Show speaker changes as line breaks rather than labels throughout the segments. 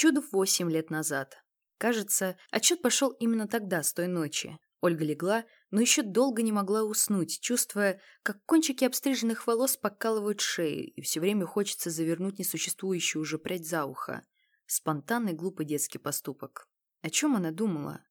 Чудов восемь лет назад. Кажется, отчет пошел именно тогда, с той ночи. Ольга легла, но еще долго не могла уснуть, чувствуя, как кончики обстриженных волос покалывают шею, и все время хочется завернуть несуществующую уже прядь за ухо. Спонтанный глупый детский поступок. О чем она думала?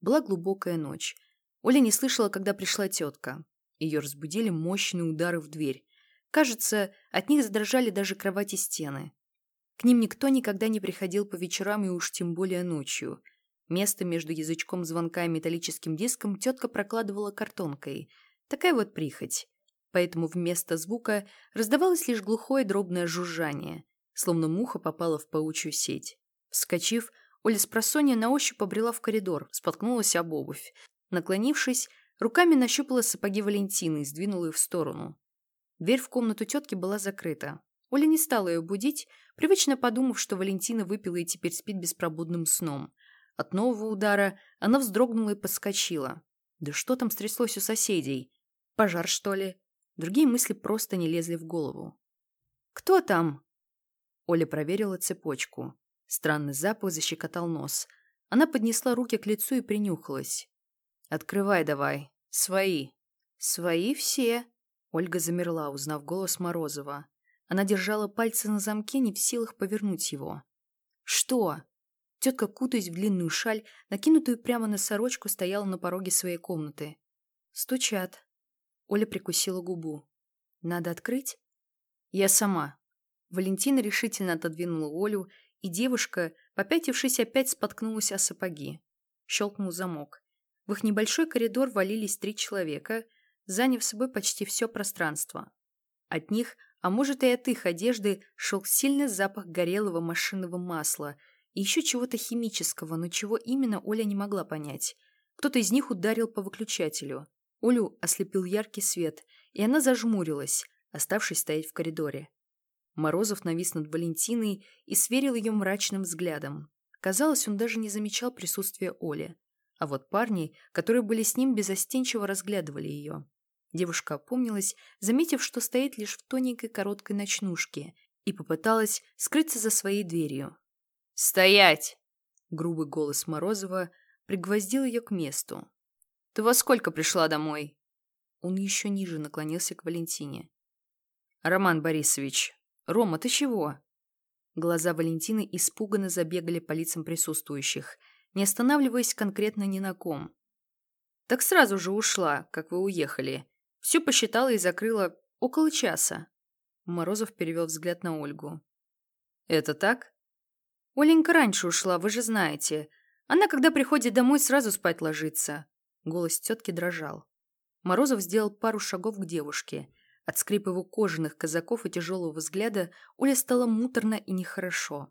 Была глубокая ночь. Оля не слышала, когда пришла тетка. Ее разбудили мощные удары в дверь. Кажется, от них задрожали даже кровати стены. К ним никто никогда не приходил по вечерам и уж тем более ночью. Место между язычком звонка и металлическим диском тетка прокладывала картонкой. Такая вот прихоть. Поэтому вместо звука раздавалось лишь глухое дробное жужжание, словно муха попала в паучью сеть. Вскочив, Оля с просонья на ощупь побрела в коридор, споткнулась об обувь. Наклонившись, руками нащупала сапоги Валентины и сдвинула их в сторону. Дверь в комнату тетки была закрыта. Оля не стала ее будить, привычно подумав, что Валентина выпила и теперь спит беспробудным сном. От нового удара она вздрогнула и подскочила. Да что там стряслось у соседей? Пожар, что ли? Другие мысли просто не лезли в голову. «Кто там?» Оля проверила цепочку. Странный запах защекотал нос. Она поднесла руки к лицу и принюхалась. «Открывай давай. Свои». «Свои все», Ольга замерла, узнав голос Морозова. Она держала пальцы на замке, не в силах повернуть его. «Что?» Тетка, кутаясь в длинную шаль, накинутую прямо на сорочку, стояла на пороге своей комнаты. «Стучат». Оля прикусила губу. «Надо открыть?» «Я сама». Валентина решительно отодвинула Олю, и девушка, попятившись, опять споткнулась о сапоги. Щелкнул замок. В их небольшой коридор валились три человека — заняв собой почти все пространство. От них, а может и от их одежды, шел сильный запах горелого машинного масла и еще чего-то химического, но чего именно Оля не могла понять. Кто-то из них ударил по выключателю. Олю ослепил яркий свет, и она зажмурилась, оставшись стоять в коридоре. Морозов навис над Валентиной и сверил ее мрачным взглядом. Казалось, он даже не замечал присутствия Оли. А вот парни, которые были с ним, безостенчиво разглядывали ее. Девушка опомнилась, заметив, что стоит лишь в тоненькой короткой ночнушке, и попыталась скрыться за своей дверью. «Стоять!» Грубый голос Морозова пригвоздил ее к месту. «Ты во сколько пришла домой?» Он еще ниже наклонился к Валентине. «Роман Борисович, Рома, ты чего?» Глаза Валентины испуганно забегали по лицам присутствующих, не останавливаясь конкретно ни на ком. «Так сразу же ушла, как вы уехали. Все посчитала и закрыла около часа. Морозов перевел взгляд на Ольгу. «Это так?» «Оленька раньше ушла, вы же знаете. Она, когда приходит домой, сразу спать ложится». Голос тетки дрожал. Морозов сделал пару шагов к девушке. От скрипа его кожаных казаков и тяжелого взгляда Оля стала муторно и нехорошо.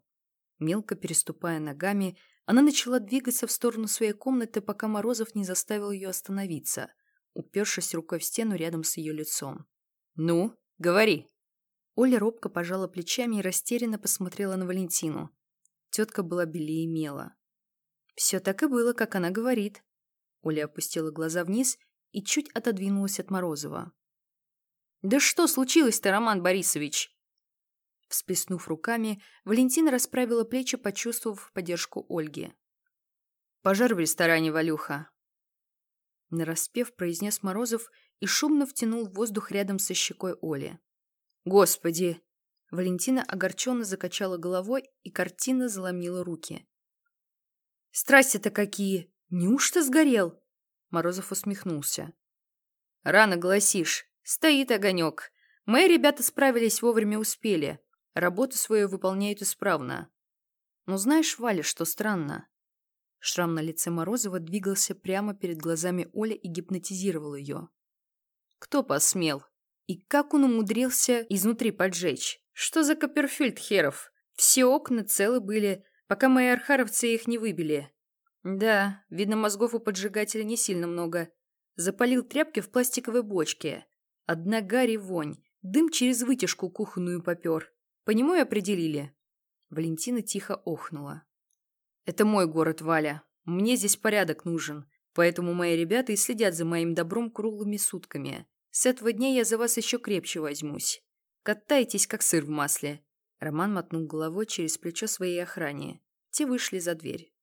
Мелко переступая ногами, она начала двигаться в сторону своей комнаты, пока Морозов не заставил ее остановиться – упершись рукой в стену рядом с ее лицом. «Ну, говори!» Оля робко пожала плечами и растерянно посмотрела на Валентину. Тетка была белее мела. «Все так и было, как она говорит». Оля опустила глаза вниз и чуть отодвинулась от Морозова. «Да что случилось-то, Роман Борисович?» Всплеснув руками, Валентина расправила плечи, почувствовав поддержку Ольги. «Пожар в ресторане, Валюха. Нараспев произнес Морозов и шумно втянул воздух рядом со щекой Оли. «Господи!» Валентина огорченно закачала головой и картина заломила руки. «Страсти-то какие! Неужто сгорел?» Морозов усмехнулся. «Рано гласишь. Стоит огонек. Мои ребята справились вовремя успели. Работу свою выполняют исправно. Но знаешь, Валя, что странно? Шрам на лице Морозова двигался прямо перед глазами Оли и гипнотизировал ее. Кто посмел? И как он умудрился изнутри поджечь? Что за Копперфильд херов? Все окна целы были, пока мои архаровцы их не выбили. Да, видно, мозгов у поджигателя не сильно много. Запалил тряпки в пластиковой бочке. Одна гарь и вонь. Дым через вытяжку кухонную попер. По нему и определили. Валентина тихо охнула. Это мой город, Валя. Мне здесь порядок нужен. Поэтому мои ребята и следят за моим добром круглыми сутками. С этого дня я за вас еще крепче возьмусь. Катайтесь, как сыр в масле. Роман мотнул головой через плечо своей охране. Те вышли за дверь.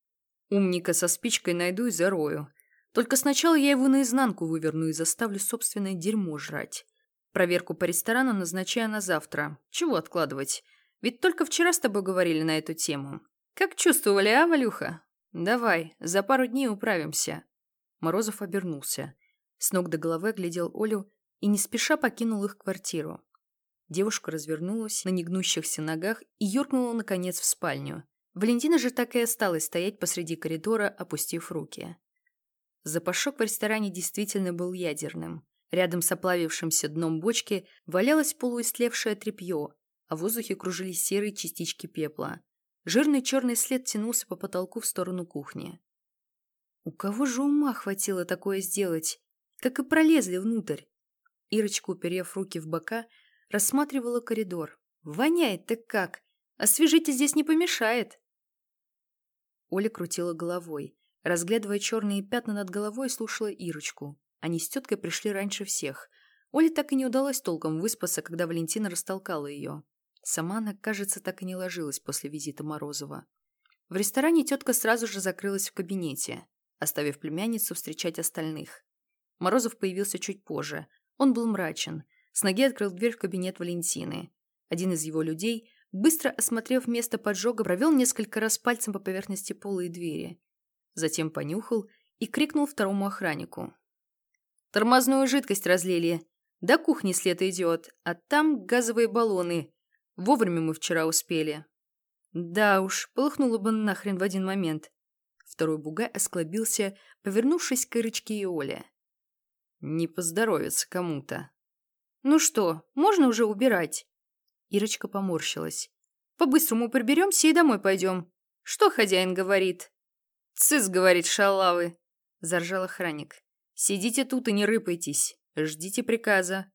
Умника со спичкой найду и зарою. Только сначала я его наизнанку выверну и заставлю собственное дерьмо жрать. Проверку по ресторану назначаю на завтра. Чего откладывать? Ведь только вчера с тобой говорили на эту тему. Как чувствовали, а, Валюха? Давай, за пару дней управимся. Морозов обернулся. С ног до головы глядел Олю и не спеша покинул их квартиру. Девушка развернулась на негнущихся ногах и юркнула, наконец, в спальню. Валентина же так и осталась стоять посреди коридора, опустив руки. Запашок в ресторане действительно был ядерным. Рядом с оплавившимся дном бочки валялось полуистлевшее тряпье, а в воздухе кружились серые частички пепла. Жирный черный след тянулся по потолку в сторону кухни. У кого же ума хватило такое сделать? Как и пролезли внутрь. Ирочка, уперев руки в бока, рассматривала коридор. Воняет так как? Освежить здесь не помешает. Оля крутила головой. Разглядывая черные пятна над головой, слушала Ирочку. Они с теткой пришли раньше всех. Оле так и не удалось толком выспаться, когда Валентина растолкала ее. Сама она, кажется, так и не ложилась после визита Морозова. В ресторане тетка сразу же закрылась в кабинете, оставив племянницу встречать остальных. Морозов появился чуть позже. Он был мрачен. С ноги открыл дверь в кабинет Валентины. Один из его людей Быстро осмотрев место поджога, провел несколько раз пальцем по поверхности пола и двери. Затем понюхал и крикнул второму охраннику. «Тормозную жидкость разлили. До кухни след идет, а там газовые баллоны. Вовремя мы вчера успели». «Да уж, полыхнуло бы нахрен в один момент». Второй бугай осклобился, повернувшись к Ирочке и Оле. «Не поздоровится кому-то». «Ну что, можно уже убирать?» Ирочка поморщилась. «По-быстрому приберемся и домой пойдем. Что хозяин говорит?» «Цис, — говорит шалавы», — заржал охранник. «Сидите тут и не рыпайтесь. Ждите приказа».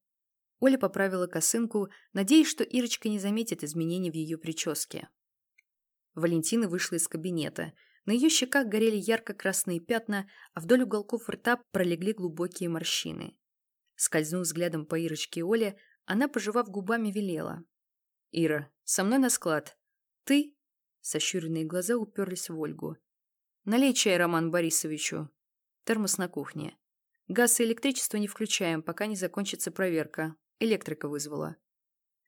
Оля поправила косынку, надеясь, что Ирочка не заметит изменений в ее прическе. Валентина вышла из кабинета. На ее щеках горели ярко-красные пятна, а вдоль уголков рта пролегли глубокие морщины. Скользнув взглядом по Ирочке и Оле, она, пожевав губами, велела. «Ира, со мной на склад. Ты?» Сощуренные глаза уперлись в Ольгу. «Налей чай Роман Борисовичу. Термос на кухне. Газ и электричество не включаем, пока не закончится проверка. Электрика вызвала».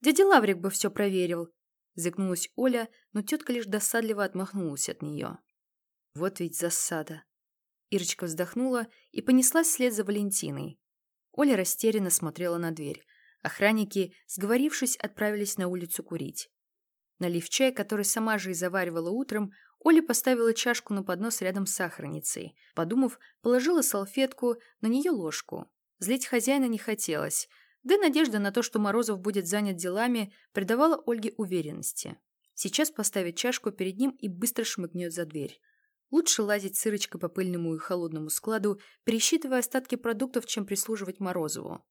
«Дядя Лаврик бы все проверил», — зыкнулась Оля, но тетка лишь досадливо отмахнулась от нее. «Вот ведь засада». Ирочка вздохнула и понеслась вслед за Валентиной. Оля растерянно смотрела на дверь. Охранники, сговорившись, отправились на улицу курить. Налив чай, который сама же и заваривала утром, Оля поставила чашку на поднос рядом с сахарницей. Подумав, положила салфетку, на нее ложку. Злить хозяина не хотелось, да и надежда на то, что Морозов будет занят делами, придавала Ольге уверенности. Сейчас поставит чашку перед ним и быстро шмыгнет за дверь. Лучше лазить с Ирочкой по пыльному и холодному складу, пересчитывая остатки продуктов, чем прислуживать Морозову.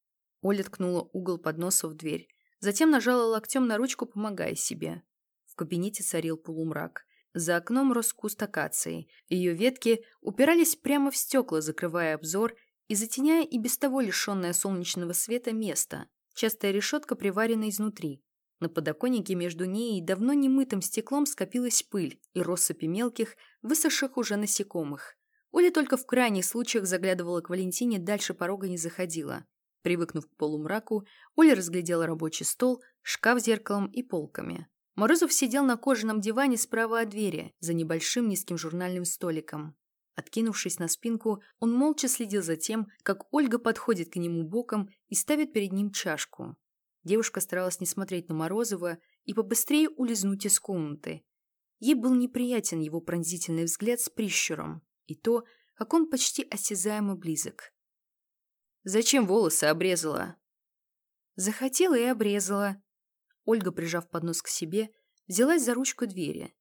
Оля ткнула угол подноса в дверь. Затем нажала локтем на ручку, помогая себе. В кабинете царил полумрак. За окном рос куст акации. Ее ветки упирались прямо в стекла, закрывая обзор и затеняя и без того лишенное солнечного света место. Частая решетка приварена изнутри. На подоконнике между ней и давно немытым стеклом скопилась пыль и россыпи мелких, высохших уже насекомых. Оля только в крайних случаях заглядывала к Валентине, дальше порога не заходила. Привыкнув к полумраку, Оля разглядела рабочий стол, шкаф с зеркалом и полками. Морозов сидел на кожаном диване справа от двери, за небольшим низким журнальным столиком. Откинувшись на спинку, он молча следил за тем, как Ольга подходит к нему боком и ставит перед ним чашку. Девушка старалась не смотреть на Морозова и побыстрее улизнуть из комнаты. Ей был неприятен его пронзительный взгляд с прищуром и то, как он почти осязаемо близок. Зачем волосы обрезала?» Захотела и обрезала. Ольга, прижав поднос к себе, взялась за ручку двери.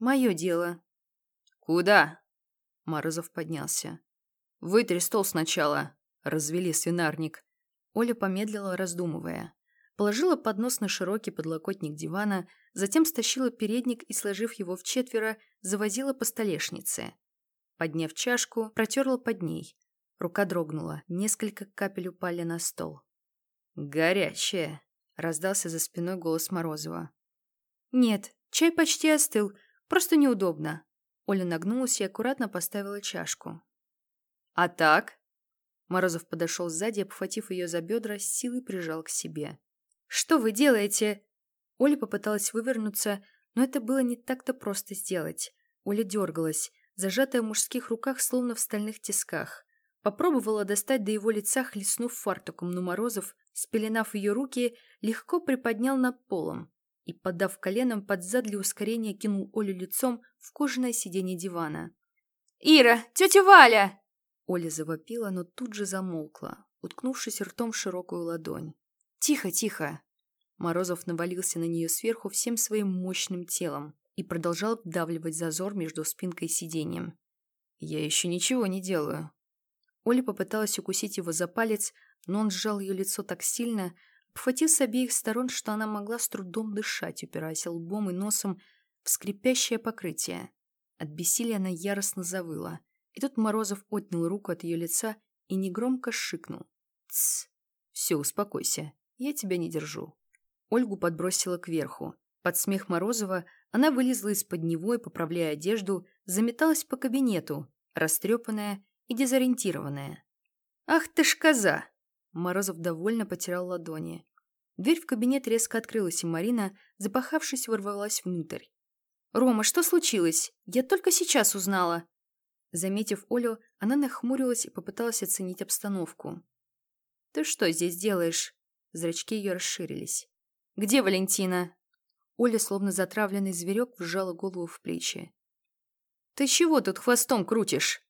«Мое дело». «Куда?» Морозов поднялся. «Вытри стол сначала», — развели свинарник. Оля помедлила, раздумывая. Положила поднос на широкий подлокотник дивана, затем стащила передник и, сложив его в четверо, завозила по столешнице. Подняв чашку, протерла под ней. Рука дрогнула, несколько капель упали на стол. «Горячее!» — раздался за спиной голос Морозова. «Нет, чай почти остыл. Просто неудобно». Оля нагнулась и аккуратно поставила чашку. «А так?» Морозов подошел сзади, обхватив ее за бедра, с силой прижал к себе. «Что вы делаете?» Оля попыталась вывернуться, но это было не так-то просто сделать. Оля дергалась, зажатая в мужских руках, словно в стальных тисках. Попробовала достать до его лица, хлестнув фартуком, но Морозов, спеленав ее руки, легко приподнял над полом и, подав коленом под зад для ускорения, кинул Олю лицом в кожаное сиденье дивана. «Ира! Тетя Валя!» Оля завопила, но тут же замолкла, уткнувшись ртом в широкую ладонь. «Тихо, тихо!» Морозов навалился на нее сверху всем своим мощным телом и продолжал вдавливать зазор между спинкой и сиденьем. «Я еще ничего не делаю». Оля попыталась укусить его за палец, но он сжал ее лицо так сильно, обхватив с обеих сторон, что она могла с трудом дышать, упираясь лбом и носом в скрипящее покрытие. От бессилия она яростно завыла. И тут Морозов отнял руку от ее лица и негромко шикнул. «Тсс! Все, успокойся. Я тебя не держу». Ольгу подбросила кверху. Под смех Морозова она вылезла из-под него и, поправляя одежду, заметалась по кабинету, растрепанная и дезориентированная. «Ах ты ж коза!» Морозов довольно потирал ладони. Дверь в кабинет резко открылась, и Марина, запахавшись, ворвалась внутрь. «Рома, что случилось? Я только сейчас узнала!» Заметив Олю, она нахмурилась и попыталась оценить обстановку. «Ты что здесь делаешь?» Зрачки ее расширились. «Где Валентина?» Оля, словно затравленный зверек, вжала голову в плечи. «Ты чего тут хвостом крутишь?»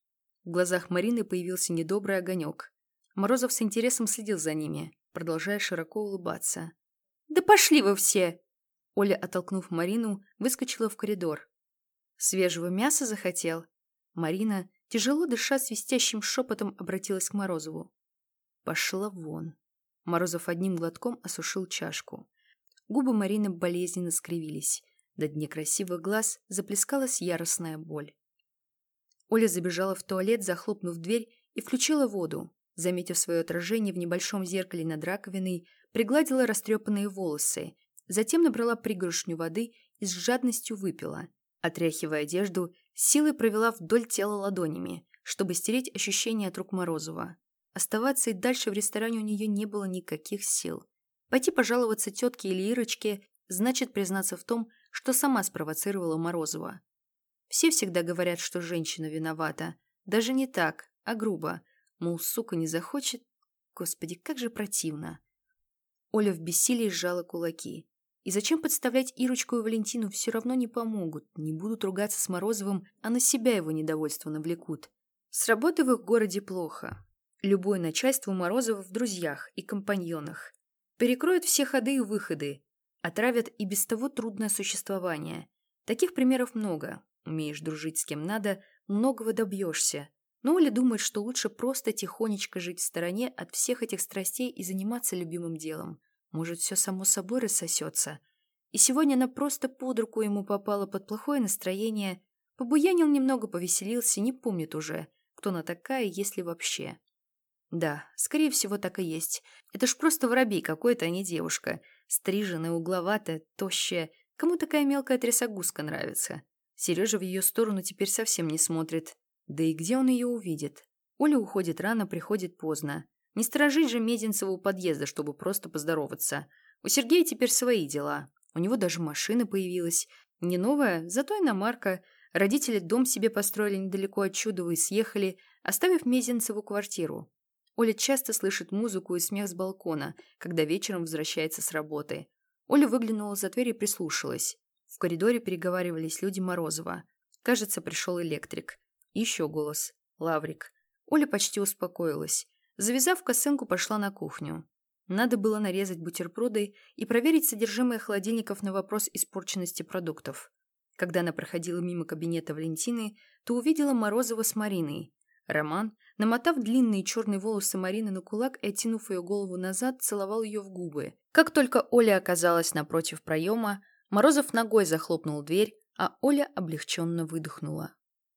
В глазах Марины появился недобрый огонек. Морозов с интересом следил за ними, продолжая широко улыбаться. «Да пошли вы все!» Оля, оттолкнув Марину, выскочила в коридор. «Свежего мяса захотел?» Марина, тяжело дыша свистящим шепотом, обратилась к Морозову. «Пошла вон!» Морозов одним глотком осушил чашку. Губы Марины болезненно скривились. До дне красивых глаз заплескалась яростная боль. Оля забежала в туалет, захлопнув дверь, и включила воду. Заметив свое отражение в небольшом зеркале над раковиной, пригладила растрепанные волосы, затем набрала пригоршню воды и с жадностью выпила. Отряхивая одежду, силой провела вдоль тела ладонями, чтобы стереть ощущение от рук Морозова. Оставаться и дальше в ресторане у нее не было никаких сил. Пойти пожаловаться тетке или Ирочке значит признаться в том, что сама спровоцировала Морозова. Все всегда говорят, что женщина виновата. Даже не так, а грубо. Мол, сука не захочет. Господи, как же противно. Оля в бессилии сжала кулаки. И зачем подставлять Ирочку и Валентину все равно не помогут, не будут ругаться с Морозовым, а на себя его недовольство навлекут. С работы в их городе плохо. Любое начальство Морозова в друзьях и компаньонах. Перекроют все ходы и выходы, отравят и без того трудное существование. Таких примеров много. Умеешь дружить с кем надо, многого добьешься. Но Оля думает, что лучше просто тихонечко жить в стороне от всех этих страстей и заниматься любимым делом. Может, все само собой рассосется. И сегодня она просто под руку ему попала под плохое настроение. Побуянил немного, повеселился, не помнит уже, кто она такая, если вообще. Да, скорее всего, так и есть. Это ж просто воробей какой-то, а не девушка. Стриженная, угловатая, тощая. Кому такая мелкая трясогузка нравится? Сережа в ее сторону теперь совсем не смотрит. Да и где он ее увидит? Оля уходит рано, приходит поздно. Не сторожить же Мезенцева у подъезда, чтобы просто поздороваться. У Сергея теперь свои дела. У него даже машина появилась. Не новая, зато иномарка. Родители дом себе построили недалеко от Чудова и съехали, оставив Мезенцеву квартиру. Оля часто слышит музыку и смех с балкона, когда вечером возвращается с работы. Оля выглянула за дверь и прислушалась. В коридоре переговаривались люди Морозова. Кажется, пришел электрик. Еще голос. Лаврик. Оля почти успокоилась. Завязав косынку, пошла на кухню. Надо было нарезать бутерброды и проверить содержимое холодильников на вопрос испорченности продуктов. Когда она проходила мимо кабинета Валентины, то увидела Морозова с Мариной. Роман, намотав длинные черные волосы Марины на кулак и оттянув ее голову назад, целовал ее в губы. Как только Оля оказалась напротив проема, Морозов ногой захлопнул дверь, а Оля облегченно выдохнула.